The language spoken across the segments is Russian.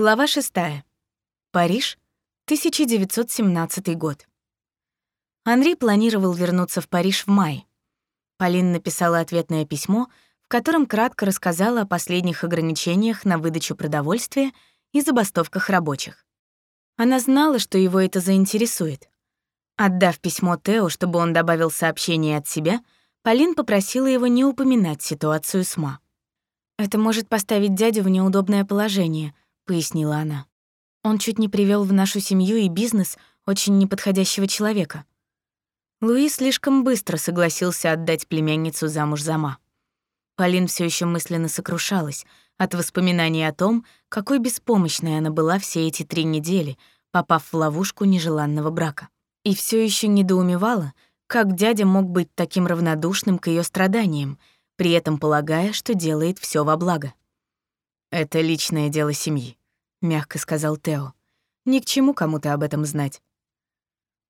Глава 6. Париж, 1917 год. Анри планировал вернуться в Париж в мае. Полин написала ответное письмо, в котором кратко рассказала о последних ограничениях на выдачу продовольствия и забастовках рабочих. Она знала, что его это заинтересует. Отдав письмо Тео, чтобы он добавил сообщение от себя, Полин попросила его не упоминать ситуацию с Ма. «Это может поставить дядю в неудобное положение», — пояснила она. «Он чуть не привел в нашу семью и бизнес очень неподходящего человека». Луи слишком быстро согласился отдать племянницу замуж за Ма. Полин все еще мысленно сокрушалась от воспоминаний о том, какой беспомощной она была все эти три недели, попав в ловушку нежеланного брака и все еще недоумевала, как дядя мог быть таким равнодушным к ее страданиям, при этом полагая, что делает все во благо. «Это личное дело семьи», — мягко сказал Тео. «Ни к чему кому-то об этом знать».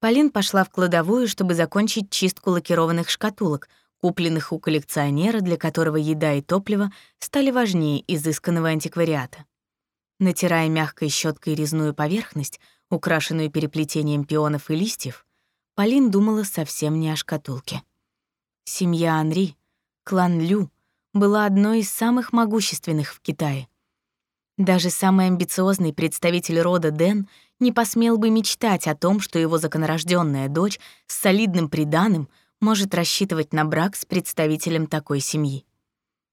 Полин пошла в кладовую, чтобы закончить чистку лакированных шкатулок, купленных у коллекционера, для которого еда и топливо стали важнее изысканного антиквариата. Натирая мягкой щеткой резную поверхность, украшенную переплетением пионов и листьев, Полин думала совсем не о шкатулке. Семья Анри, клан Лю, была одной из самых могущественных в Китае. Даже самый амбициозный представитель рода Дэн не посмел бы мечтать о том, что его законорожденная дочь с солидным приданым может рассчитывать на брак с представителем такой семьи.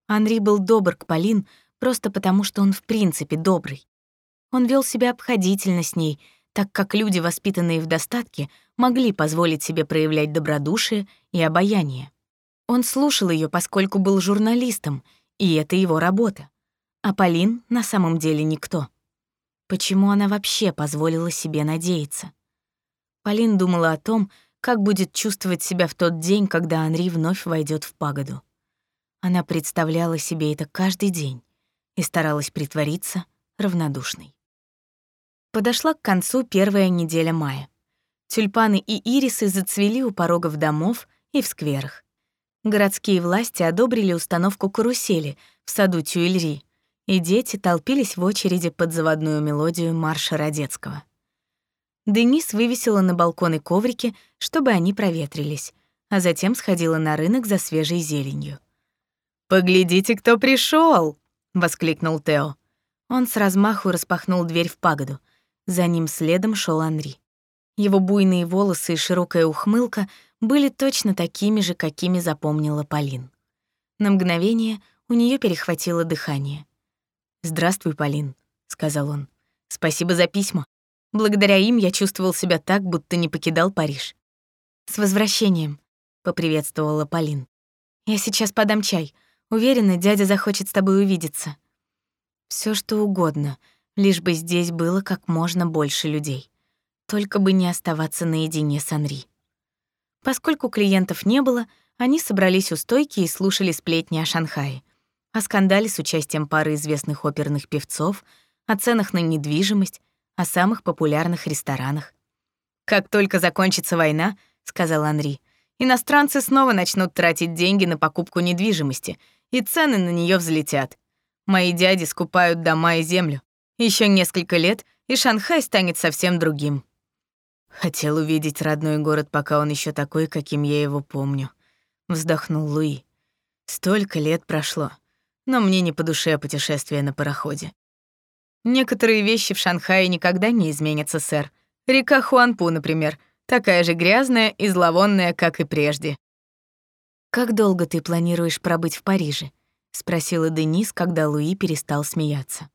Анри был добр к Полин просто потому, что он в принципе добрый. Он вел себя обходительно с ней, так как люди, воспитанные в достатке, могли позволить себе проявлять добродушие и обаяние. Он слушал ее, поскольку был журналистом, и это его работа. А Полин на самом деле никто. Почему она вообще позволила себе надеяться? Полин думала о том, как будет чувствовать себя в тот день, когда Анри вновь войдет в пагоду. Она представляла себе это каждый день и старалась притвориться равнодушной. Подошла к концу первая неделя мая. Тюльпаны и ирисы зацвели у порогов домов и в скверах. Городские власти одобрили установку карусели в саду Тюильри, и дети толпились в очереди под заводную мелодию марша Родецкого. Денис вывесила на балконы коврики, чтобы они проветрились, а затем сходила на рынок за свежей зеленью. «Поглядите, кто пришел! воскликнул Тео. Он с размаху распахнул дверь в пагоду — за ним следом шел Анри. Его буйные волосы и широкая ухмылка были точно такими же, какими запомнила Полин. На мгновение у нее перехватило дыхание. «Здравствуй, Полин», — сказал он. «Спасибо за письма. Благодаря им я чувствовал себя так, будто не покидал Париж». «С возвращением», — поприветствовала Полин. «Я сейчас подам чай. Уверена, дядя захочет с тобой увидеться». Все что угодно — лишь бы здесь было как можно больше людей. Только бы не оставаться наедине с Анри. Поскольку клиентов не было, они собрались у стойки и слушали сплетни о Шанхае, о скандале с участием пары известных оперных певцов, о ценах на недвижимость, о самых популярных ресторанах. «Как только закончится война», — сказал Анри, «иностранцы снова начнут тратить деньги на покупку недвижимости, и цены на нее взлетят. Мои дяди скупают дома и землю, еще несколько лет, и Шанхай станет совсем другим. Хотел увидеть родной город, пока он еще такой, каким я его помню. Вздохнул Луи. Столько лет прошло, но мне не по душе путешествие на пароходе. Некоторые вещи в Шанхае никогда не изменятся, сэр. Река Хуанпу, например, такая же грязная и зловонная, как и прежде. «Как долго ты планируешь пробыть в Париже?» — спросила Денис, когда Луи перестал смеяться.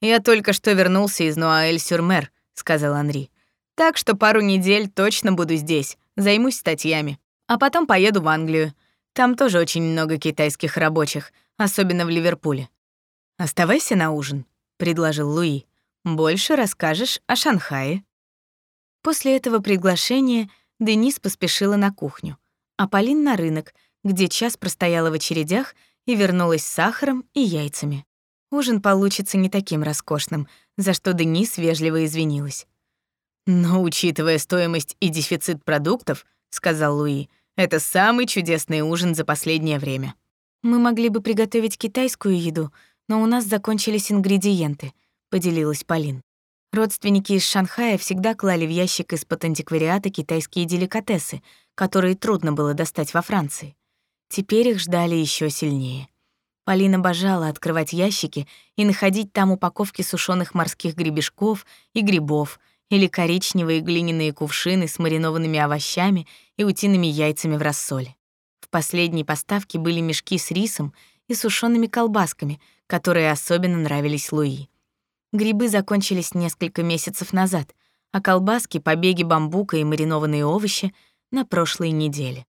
«Я только что вернулся из Нуаэль-Сюрмер», — сказал Анри. «Так что пару недель точно буду здесь, займусь статьями. А потом поеду в Англию. Там тоже очень много китайских рабочих, особенно в Ливерпуле». «Оставайся на ужин», — предложил Луи. «Больше расскажешь о Шанхае». После этого приглашения Денис поспешила на кухню, а Полин на рынок, где час простояла в очередях и вернулась с сахаром и яйцами. Ужин получится не таким роскошным, за что Денис вежливо извинилась. «Но, учитывая стоимость и дефицит продуктов, — сказал Луи, — это самый чудесный ужин за последнее время». «Мы могли бы приготовить китайскую еду, но у нас закончились ингредиенты», — поделилась Полин. Родственники из Шанхая всегда клали в ящик из-под антиквариата китайские деликатесы, которые трудно было достать во Франции. Теперь их ждали еще сильнее. Полина обожала открывать ящики и находить там упаковки сушеных морских гребешков и грибов или коричневые глиняные кувшины с маринованными овощами и утиными яйцами в рассоле. В последней поставке были мешки с рисом и сушеными колбасками, которые особенно нравились Луи. Грибы закончились несколько месяцев назад, а колбаски, побеги бамбука и маринованные овощи — на прошлой неделе.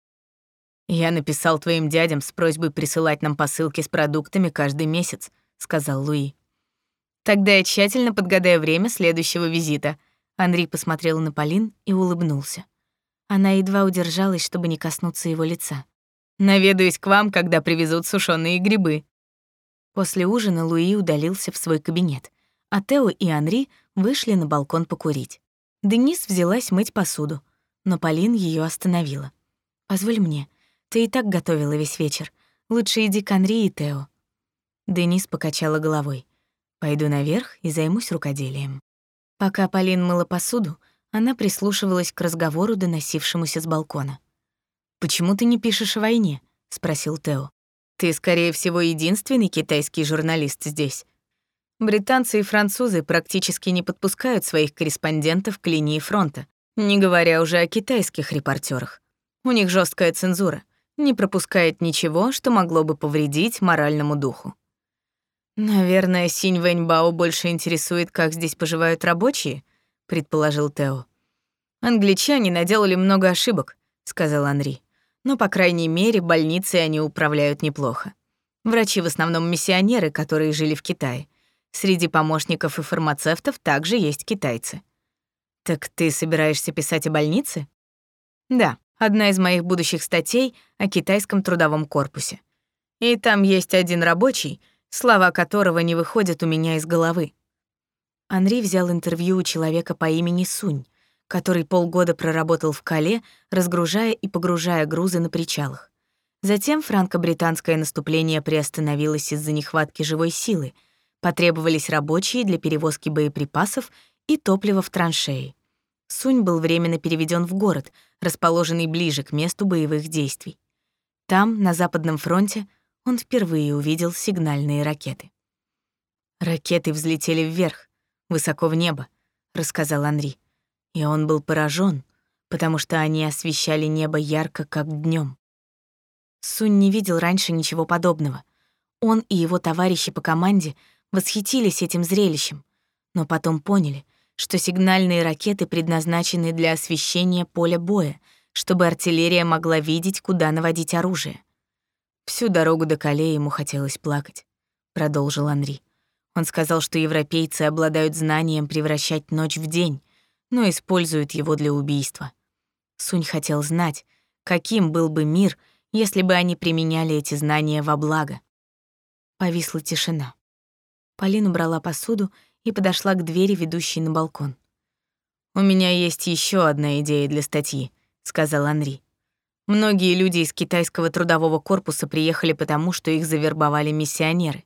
«Я написал твоим дядям с просьбой присылать нам посылки с продуктами каждый месяц», — сказал Луи. «Тогда я тщательно подгадаю время следующего визита». Андрей посмотрел на Полин и улыбнулся. Она едва удержалась, чтобы не коснуться его лица. «Наведаюсь к вам, когда привезут сушеные грибы». После ужина Луи удалился в свой кабинет — а Тео и Анри вышли на балкон покурить. Денис взялась мыть посуду, но Полин ее остановила. «Позволь мне, ты и так готовила весь вечер. Лучше иди к Анри и Тео». Денис покачала головой. «Пойду наверх и займусь рукоделием». Пока Полин мыла посуду, она прислушивалась к разговору, доносившемуся с балкона. «Почему ты не пишешь о войне?» — спросил Тео. «Ты, скорее всего, единственный китайский журналист здесь. Британцы и французы практически не подпускают своих корреспондентов к линии фронта, не говоря уже о китайских репортерах. У них жесткая цензура, не пропускает ничего, что могло бы повредить моральному духу. «Наверное, Синь Вэньбао больше интересует, как здесь поживают рабочие», — предположил Тео. «Англичане наделали много ошибок», — сказал Анри. «Но, по крайней мере, больницы они управляют неплохо. Врачи в основном миссионеры, которые жили в Китае. Среди помощников и фармацевтов также есть китайцы. Так ты собираешься писать о больнице? Да, одна из моих будущих статей о китайском трудовом корпусе. И там есть один рабочий, слова которого не выходят у меня из головы. Анри взял интервью у человека по имени Сунь, который полгода проработал в Кале, разгружая и погружая грузы на причалах. Затем франко-британское наступление приостановилось из-за нехватки живой силы — Потребовались рабочие для перевозки боеприпасов и топлива в траншеи. Сунь был временно переведен в город, расположенный ближе к месту боевых действий. Там, на Западном фронте, он впервые увидел сигнальные ракеты. «Ракеты взлетели вверх, высоко в небо», — рассказал Анри. И он был поражен, потому что они освещали небо ярко, как днем. Сунь не видел раньше ничего подобного. Он и его товарищи по команде восхитились этим зрелищем, но потом поняли, что сигнальные ракеты предназначены для освещения поля боя, чтобы артиллерия могла видеть, куда наводить оружие. Всю дорогу до Кале ему хотелось плакать, продолжил Анри. Он сказал, что европейцы обладают знанием превращать ночь в день, но используют его для убийства. Сунь хотел знать, каким был бы мир, если бы они применяли эти знания во благо. Повисла тишина. Полина убрала посуду и подошла к двери, ведущей на балкон. «У меня есть еще одна идея для статьи», — сказал Анри. «Многие люди из китайского трудового корпуса приехали потому, что их завербовали миссионеры.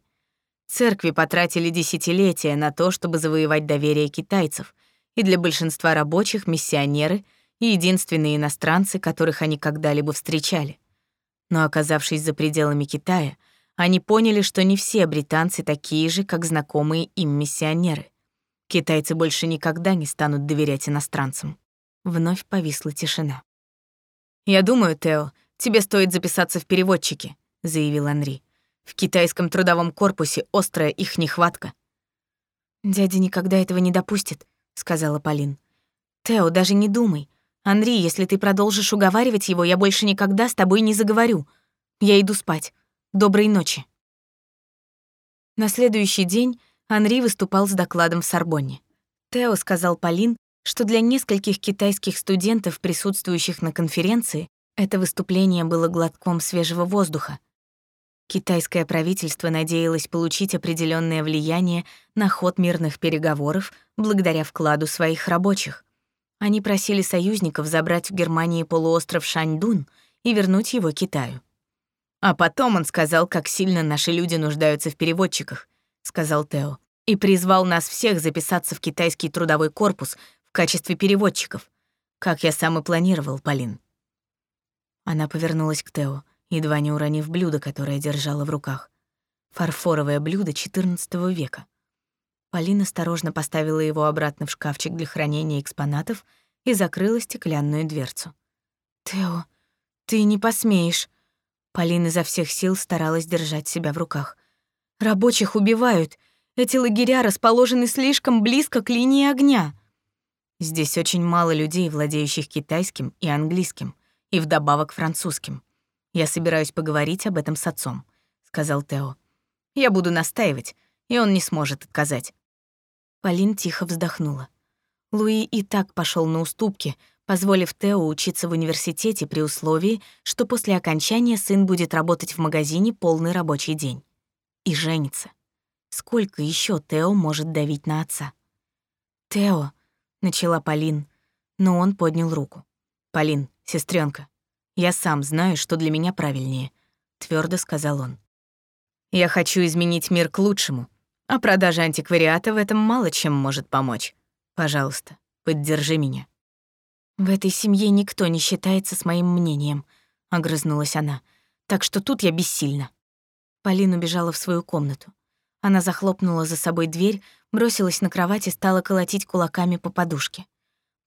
Церкви потратили десятилетия на то, чтобы завоевать доверие китайцев, и для большинства рабочих миссионеры — единственные иностранцы, которых они когда-либо встречали. Но оказавшись за пределами Китая, они поняли, что не все британцы такие же, как знакомые им миссионеры. Китайцы больше никогда не станут доверять иностранцам. Вновь повисла тишина. «Я думаю, Тео, тебе стоит записаться в переводчики», — заявил Анри. «В китайском трудовом корпусе острая их нехватка». «Дядя никогда этого не допустит», — сказала Полин. «Тео, даже не думай. Анри, если ты продолжишь уговаривать его, я больше никогда с тобой не заговорю. Я иду спать. Доброй ночи. На следующий день Анри выступал с докладом в Сорбонне. Тео сказал Полин, что для нескольких китайских студентов, присутствующих на конференции, это выступление было глотком свежего воздуха. Китайское правительство надеялось получить определенное влияние на ход мирных переговоров благодаря вкладу своих рабочих. Они просили союзников забрать в Германии полуостров Шаньдун и вернуть его Китаю. А потом он сказал, как сильно наши люди нуждаются в переводчиках, сказал Тео. и призвал нас всех записаться в китайский трудовой корпус в качестве переводчиков, как я сам и планировал, Полин. Она повернулась к Тео, едва не уронив блюдо, которое держала в руках. Фарфоровое блюдо XIV века. Полина осторожно поставила его обратно в шкафчик для хранения экспонатов и закрыла стеклянную дверцу. «Тео, ты не посмеешь!» Полина изо всех сил старалась держать себя в руках. «Рабочих убивают. Эти лагеря расположены слишком близко к линии огня». Здесь очень мало людей, владеющих китайским и английским, и вдобавок французским. Я собираюсь поговорить об этом с отцом, сказал Тео. Я буду настаивать, и он не сможет отказать. Полин тихо вздохнула. Луи и так пошел на уступки, позволив Тео учиться в университете при условии, что после окончания сын будет работать в магазине полный рабочий день. И женится. Сколько еще Тео может давить на отца? «Тео», — начала Полин, но он поднял руку. «Полин, сестренка, я сам знаю, что для меня правильнее», — твердо сказал он. «Я хочу изменить мир к лучшему, а продажа антиквариата в этом мало чем может помочь. Пожалуйста, поддержи меня». «В этой семье никто не считается с моим мнением», — огрызнулась она. «Так что тут я бессильна». Полин убежала в свою комнату. Она захлопнула за собой дверь, бросилась на кровать и стала колотить кулаками по подушке.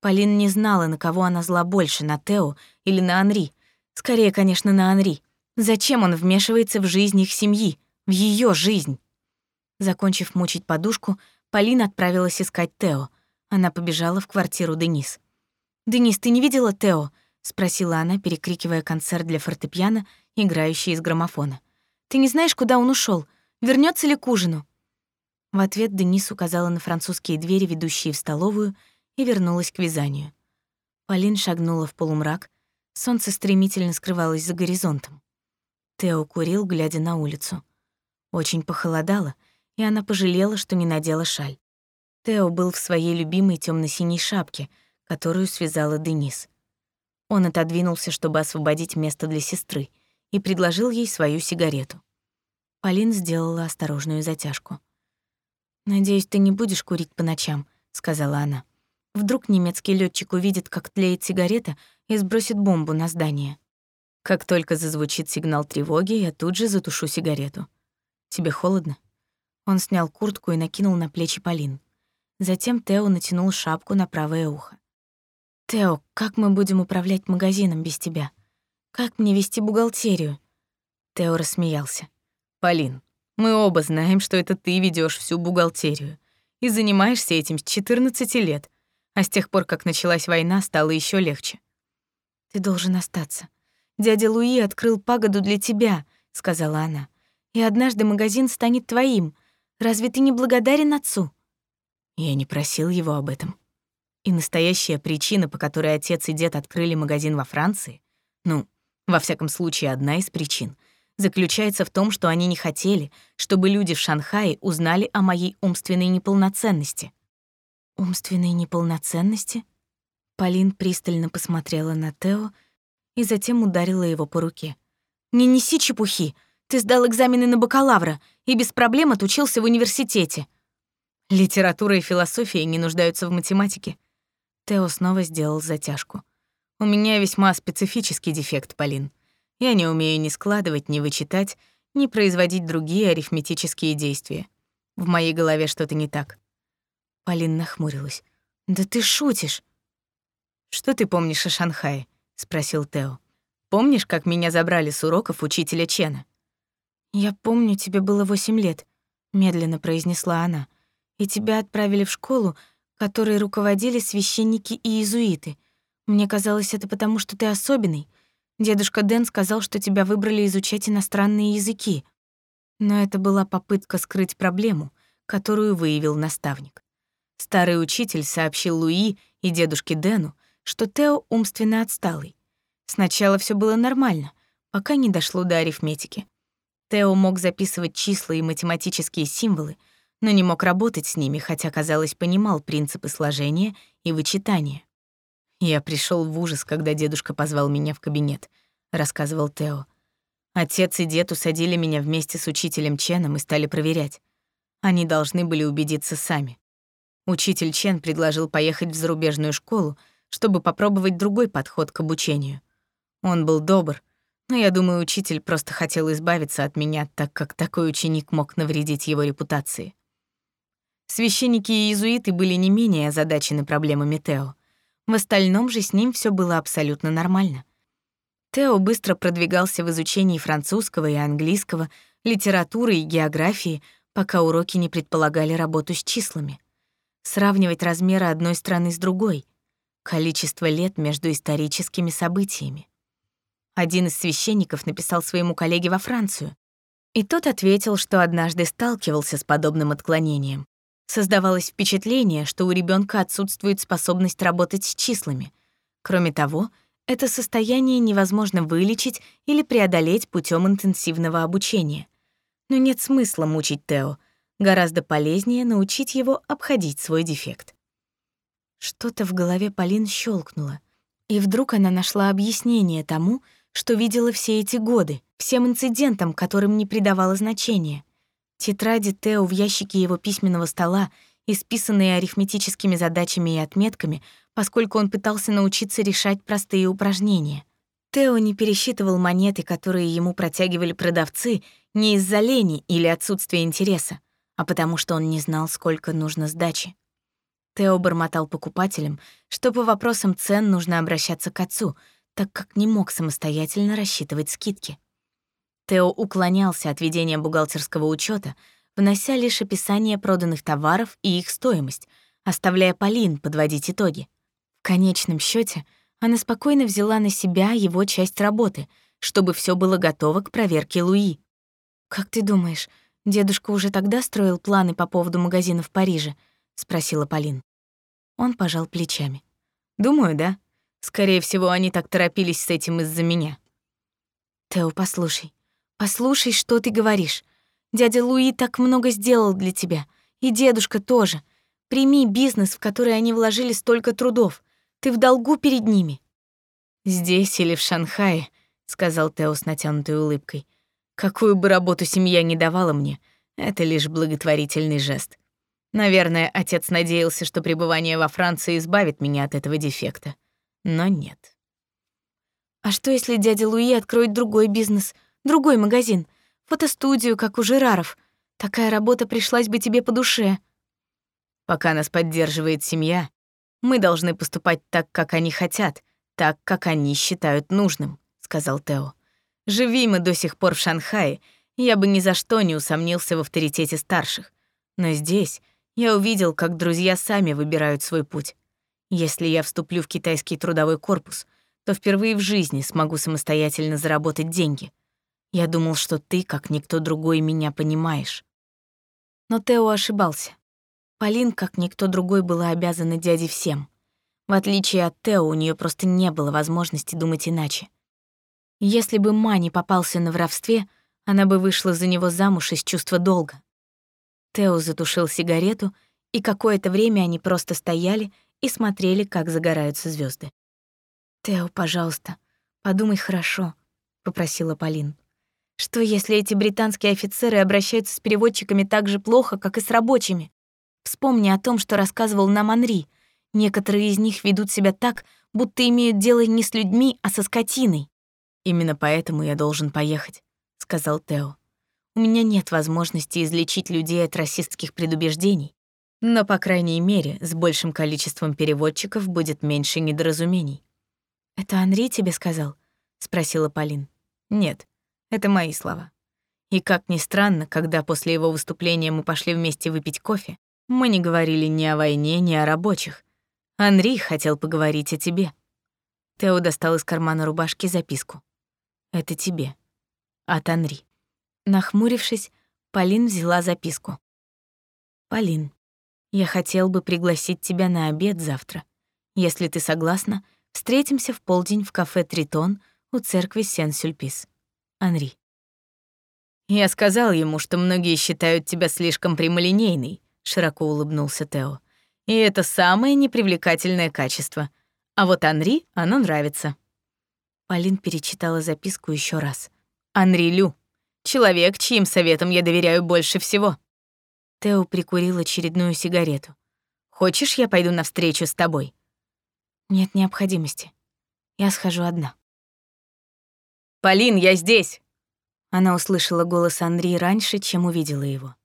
Полин не знала, на кого она зла больше, на Тео или на Анри. Скорее, конечно, на Анри. Зачем он вмешивается в жизнь их семьи, в ее жизнь? Закончив мучить подушку, Полин отправилась искать Тео. Она побежала в квартиру Денис. «Денис, ты не видела Тео?» — спросила она, перекрикивая концерт для фортепиано, играющий из граммофона. «Ты не знаешь, куда он ушел? Вернется ли к ужину?» В ответ Денис указала на французские двери, ведущие в столовую, и вернулась к вязанию. Полин шагнула в полумрак, солнце стремительно скрывалось за горизонтом. Тео курил, глядя на улицу. Очень похолодало, и она пожалела, что не надела шаль. Тео был в своей любимой темно синей шапке, которую связала Денис. Он отодвинулся, чтобы освободить место для сестры, и предложил ей свою сигарету. Полин сделала осторожную затяжку. «Надеюсь, ты не будешь курить по ночам», — сказала она. «Вдруг немецкий летчик увидит, как тлеет сигарета, и сбросит бомбу на здание. Как только зазвучит сигнал тревоги, я тут же затушу сигарету. Тебе холодно?» Он снял куртку и накинул на плечи Полин. Затем Тео натянул шапку на правое ухо. «Тео, как мы будем управлять магазином без тебя? Как мне вести бухгалтерию?» Тео рассмеялся. Полин, мы оба знаем, что это ты ведешь всю бухгалтерию и занимаешься этим с 14 лет, а с тех пор, как началась война, стало еще легче. Ты должен остаться. Дядя Луи открыл пагоду для тебя, сказала она. И однажды магазин станет твоим. Разве ты не благодарен отцу? Я не просил его об этом. И настоящая причина, по которой отец и дед открыли магазин во Франции, ну, во всяком случае, одна из причин — заключается в том, что они не хотели, чтобы люди в Шанхае узнали о моей умственной неполноценности. Умственной неполноценности? Полин пристально посмотрела на Тео и затем ударила его по руке. «Не неси чепухи! Ты сдал экзамены на бакалавра и без проблем отучился в университете!» Литература и философия не нуждаются в математике. Тео снова сделал затяжку. «У меня весьма специфический дефект, Полин. Я не умею ни складывать, ни вычитать, ни производить другие арифметические действия. В моей голове что-то не так. Полин нахмурилась. «Да ты шутишь!» «Что ты помнишь о Шанхае?» — спросил Тео. «Помнишь, как меня забрали с уроков учителя Чена?» «Я помню, тебе было восемь лет», — медленно произнесла она. «И тебя отправили в школу, которой руководили священники и иезуиты. Мне казалось, это потому, что ты особенный, Дедушка Дэн сказал, что тебя выбрали изучать иностранные языки. Но это была попытка скрыть проблему, которую выявил наставник. Старый учитель сообщил Луи и дедушке Дэну, что Тео умственно отсталый. Сначала все было нормально, пока не дошло до арифметики. Тео мог записывать числа и математические символы, но не мог работать с ними, хотя, казалось, понимал принципы сложения и вычитания. Я пришел в ужас, когда дедушка позвал меня в кабинет, рассказывал Тео. Отец и дед усадили меня вместе с учителем Ченом и стали проверять. Они должны были убедиться сами. Учитель Чен предложил поехать в зарубежную школу, чтобы попробовать другой подход к обучению. Он был добр, но я думаю, учитель просто хотел избавиться от меня, так как такой ученик мог навредить его репутации. Священники и иезуиты были не менее озадачены проблемами Тео. В остальном же с ним все было абсолютно нормально. Тео быстро продвигался в изучении французского и английского, литературы и географии, пока уроки не предполагали работу с числами сравнивать размеры одной страны с другой, количество лет между историческими событиями. Один из священников написал своему коллеге во Францию, и тот ответил, что однажды сталкивался с подобным отклонением. Создавалось впечатление, что у ребенка отсутствует способность работать с числами. Кроме того, это состояние невозможно вылечить или преодолеть путем интенсивного обучения. Но нет смысла мучить Тео — Гораздо полезнее научить его обходить свой дефект. Что-то в голове Полин щелкнуло, и вдруг она нашла объяснение тому, что видела все эти годы, всем инцидентам, которым не придавала значения. Тетради Тео в ящике его письменного стола, исписанные арифметическими задачами и отметками, поскольку он пытался научиться решать простые упражнения. Тео не пересчитывал монеты, которые ему протягивали продавцы, не из-за лени или отсутствия интереса, а потому что он не знал, сколько нужно сдачи. Тео бормотал покупателям, что по вопросам цен нужно обращаться к отцу, так как не мог самостоятельно рассчитывать скидки. Тео уклонялся от ведения бухгалтерского учета, внося лишь описание проданных товаров и их стоимость, оставляя Полин подводить итоги. В конечном счете она спокойно взяла на себя его часть работы, чтобы все было готово к проверке Луи. «Как ты думаешь, Дедушка уже тогда строил планы по поводу магазина в Париже, спросила Полин. Он пожал плечами. Думаю, да. Скорее всего, они так торопились с этим из-за меня. Тео, послушай. Послушай, что ты говоришь. Дядя Луи так много сделал для тебя, и дедушка тоже. Прими бизнес, в который они вложили столько трудов. Ты в долгу перед ними. Здесь или в Шанхае, сказал Тео с натянутой улыбкой. Какую бы работу семья не давала мне, это лишь благотворительный жест. Наверное, отец надеялся, что пребывание во Франции избавит меня от этого дефекта. Но нет. А что, если дядя Луи откроет другой бизнес, другой магазин, фотостудию, как у Жераров? Такая работа пришлась бы тебе по душе. Пока нас поддерживает семья, мы должны поступать так, как они хотят, так, как они считают нужным, сказал Тео. Живи мы до сих пор в Шанхае, я бы ни за что не усомнился в авторитете старших. Но здесь я увидел, как друзья сами выбирают свой путь. Если я вступлю в китайский трудовой корпус, то впервые в жизни смогу самостоятельно заработать деньги. Я думал, что ты, как никто другой, меня понимаешь. Но Тео ошибался. Полин, как никто другой, была обязана дяде всем. В отличие от Тео, у нее просто не было возможности думать иначе. Если бы Мани попался на воровстве, она бы вышла за него замуж из чувства долга. Тео затушил сигарету, и какое-то время они просто стояли и смотрели, как загораются звезды. «Тео, пожалуйста, подумай хорошо», — попросила Полин. «Что, если эти британские офицеры обращаются с переводчиками так же плохо, как и с рабочими? Вспомни о том, что рассказывал нам Анри. Некоторые из них ведут себя так, будто имеют дело не с людьми, а со скотиной. Именно поэтому я должен поехать, сказал Тео. У меня нет возможности излечить людей от расистских предубеждений, но, по крайней мере, с большим количеством переводчиков будет меньше недоразумений. «Это Анри тебе сказал?» — спросила Полин. «Нет, это мои слова. И как ни странно, когда после его выступления мы пошли вместе выпить кофе, мы не говорили ни о войне, ни о рабочих. Анри хотел поговорить о тебе». Тео достал из кармана рубашки записку. Это тебе. От Анри. Нахмурившись, Полин взяла записку. Полин, я хотел бы пригласить тебя на обед завтра. Если ты согласна, встретимся в полдень в кафе Тритон у церкви Сен-Сюльпис. Анри. Я сказал ему, что многие считают тебя слишком прямолинейной, широко улыбнулся Тео. И это самое непривлекательное качество. А вот Анри оно нравится. Полин перечитала записку еще раз. «Анри Лю. Человек, чьим советом я доверяю больше всего». Тео прикурил очередную сигарету. «Хочешь, я пойду навстречу с тобой?» «Нет необходимости. Я схожу одна». «Полин, я здесь!» Она услышала голос Андрея раньше, чем увидела его.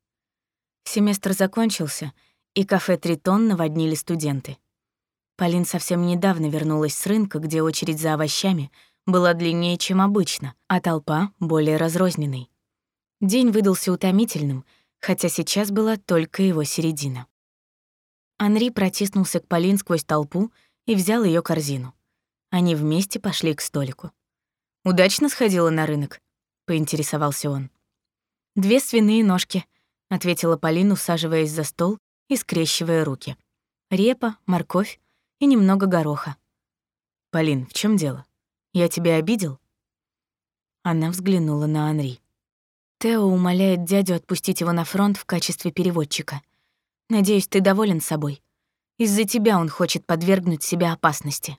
Семестр закончился, и кафе «Тритон» наводнили студенты. Полин совсем недавно вернулась с рынка, где очередь за овощами была длиннее, чем обычно, а толпа — более разрозненной. День выдался утомительным, хотя сейчас была только его середина. Анри протиснулся к Полин сквозь толпу и взял ее корзину. Они вместе пошли к столику. «Удачно сходила на рынок?» — поинтересовался он. «Две свиные ножки», — ответила Полин, усаживаясь за стол и скрещивая руки. «Репа, морковь и немного гороха». «Полин, в чем дело? Я тебя обидел?» Она взглянула на Анри. Тео умоляет дядю отпустить его на фронт в качестве переводчика. Надеюсь, ты доволен собой. Из-за тебя он хочет подвергнуть себя опасности.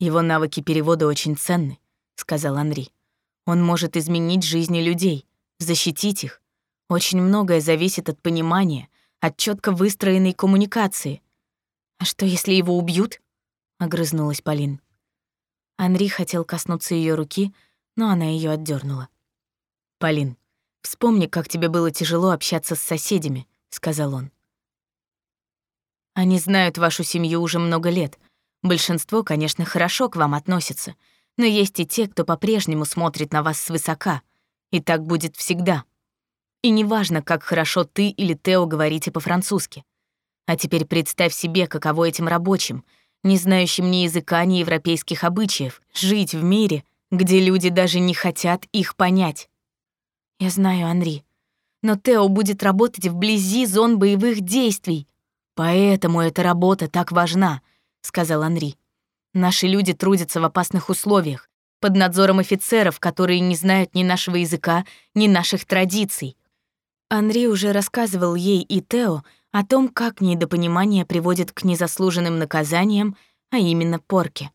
Его навыки перевода очень ценны, сказал Анри. Он может изменить жизни людей, защитить их. Очень многое зависит от понимания, от четко выстроенной коммуникации. А что, если его убьют? огрызнулась Полин. Анри хотел коснуться ее руки, но она ее отдернула. «Полин, вспомни, как тебе было тяжело общаться с соседями», — сказал он. «Они знают вашу семью уже много лет. Большинство, конечно, хорошо к вам относится, но есть и те, кто по-прежнему смотрит на вас свысока. И так будет всегда. И неважно, как хорошо ты или Тео говорите по-французски. А теперь представь себе, каково этим рабочим, не знающим ни языка, ни европейских обычаев, жить в мире, где люди даже не хотят их понять. Я знаю, Анри. Но Тео будет работать вблизи зон боевых действий. Поэтому эта работа так важна, сказал Анри. Наши люди трудятся в опасных условиях, под надзором офицеров, которые не знают ни нашего языка, ни наших традиций. Анри уже рассказывал ей и Тео о том, как недопонимание приводит к незаслуженным наказаниям, а именно порке.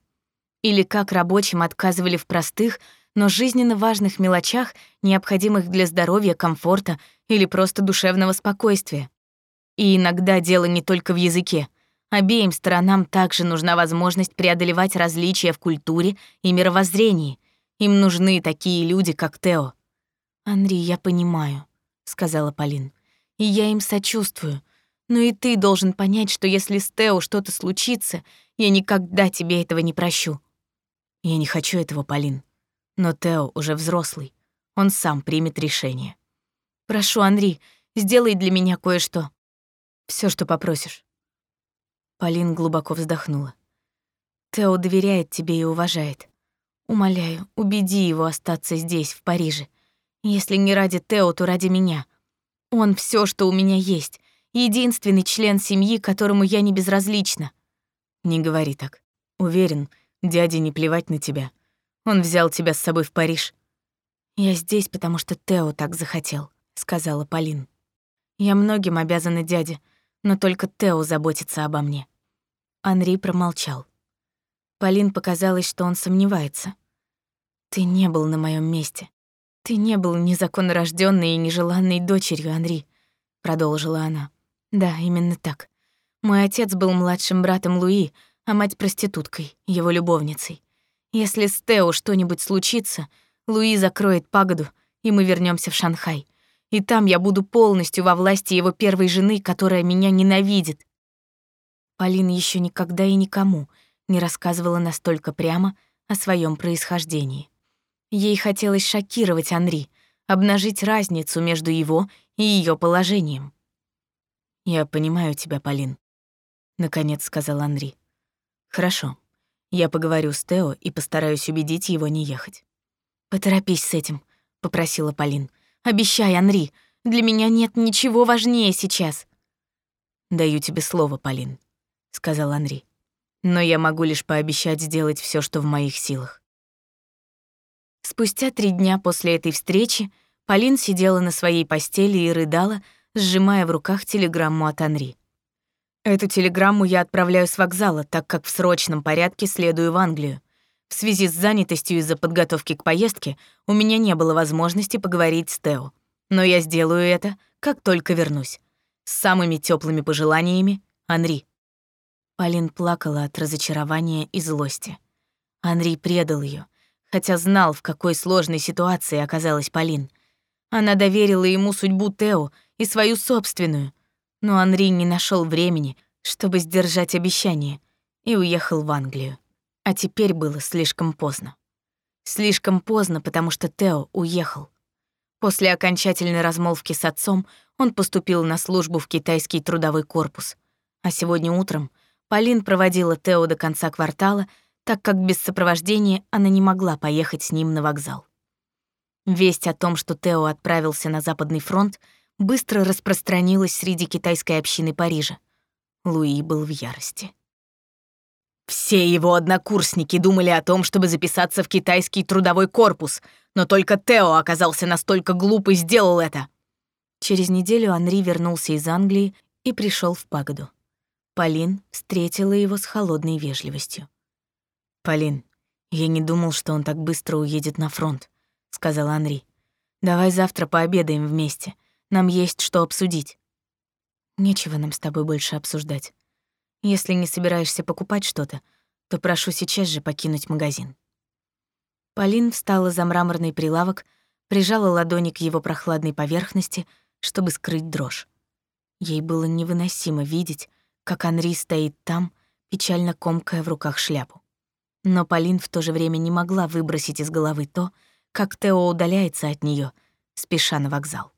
Или как рабочим отказывали в простых, но жизненно важных мелочах, необходимых для здоровья, комфорта или просто душевного спокойствия. И иногда дело не только в языке. Обеим сторонам также нужна возможность преодолевать различия в культуре и мировоззрении. Им нужны такие люди, как Тео. «Андрей, я понимаю», — сказала Полин. «И я им сочувствую. Но и ты должен понять, что если с Тео что-то случится, я никогда тебе этого не прощу». «Я не хочу этого, Полин», но Тео уже взрослый. Он сам примет решение. Прошу, Андрей, сделай для меня кое-что. Все, что попросишь. Полин глубоко вздохнула. Тео доверяет тебе и уважает. Умоляю, убеди его остаться здесь, в Париже. Если не ради Тео, то ради меня. Он все, что у меня есть. Единственный член семьи, которому я не безразлична. Не говори так. Уверен, дяде не плевать на тебя. Он взял тебя с собой в Париж. Я здесь, потому что Тео так захотел, сказала Полин. Я многим обязана дяде, но только Тео заботится обо мне. Анри промолчал. Полин показалось, что он сомневается. Ты не был на моем месте. Ты не был незаконно рождённой и нежеланной дочерью, Анри, продолжила она. Да, именно так. Мой отец был младшим братом Луи, а мать проституткой, его любовницей. Если с Тео что-нибудь случится, Луи закроет пагоду, и мы вернемся в Шанхай. И там я буду полностью во власти его первой жены, которая меня ненавидит. Полин еще никогда и никому не рассказывала настолько прямо о своем происхождении. Ей хотелось шокировать Анри, обнажить разницу между его и ее положением. «Я понимаю тебя, Полин», — наконец сказал Анри. «Хорошо, я поговорю с Тео и постараюсь убедить его не ехать. «Поторопись с этим», — попросила Полин. «Обещай, Анри, для меня нет ничего важнее сейчас». «Даю тебе слово, Полин», — сказал Анри. «Но я могу лишь пообещать сделать все, что в моих силах». Спустя три дня после этой встречи Полин сидела на своей постели и рыдала, сжимая в руках телеграмму от Анри. Эту телеграмму я отправляю с вокзала, так как в срочном порядке следую в Англию. В связи с занятостью из-за подготовки к поездке у меня не было возможности поговорить с Тео. Но я сделаю это, как только вернусь. С самыми теплыми пожеланиями, Анри. Полин плакала от разочарования и злости. Анри предал ее, хотя знал, в какой сложной ситуации оказалась Полин. Она доверила ему судьбу Тео и свою собственную, но Анри не нашел времени, чтобы сдержать обещание, и уехал в Англию. А теперь было слишком поздно. Слишком поздно, потому что Тео уехал. После окончательной размолвки с отцом он поступил на службу в китайский трудовой корпус. А сегодня утром Полин проводила Тео до конца квартала, так как без сопровождения она не могла поехать с ним на вокзал. Весть о том, что Тео отправился на Западный фронт, быстро распространилась среди китайской общины Парижа. Луи был в ярости. Все его однокурсники думали о том, чтобы записаться в китайский трудовой корпус, но только Тео оказался настолько глуп и сделал это. Через неделю Анри вернулся из Англии и пришел в пагоду. Полин встретила его с холодной вежливостью. «Полин, я не думал, что он так быстро уедет на фронт», — сказал Анри. «Давай завтра пообедаем вместе. Нам есть что обсудить». «Нечего нам с тобой больше обсуждать. Если не собираешься покупать что-то, то прошу сейчас же покинуть магазин». Полин встала за мраморный прилавок, прижала ладони к его прохладной поверхности, чтобы скрыть дрожь. Ей было невыносимо видеть, как Анри стоит там, печально комкая в руках шляпу. Но Полин в то же время не могла выбросить из головы то, как Тео удаляется от нее, спеша на вокзал.